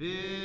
Ve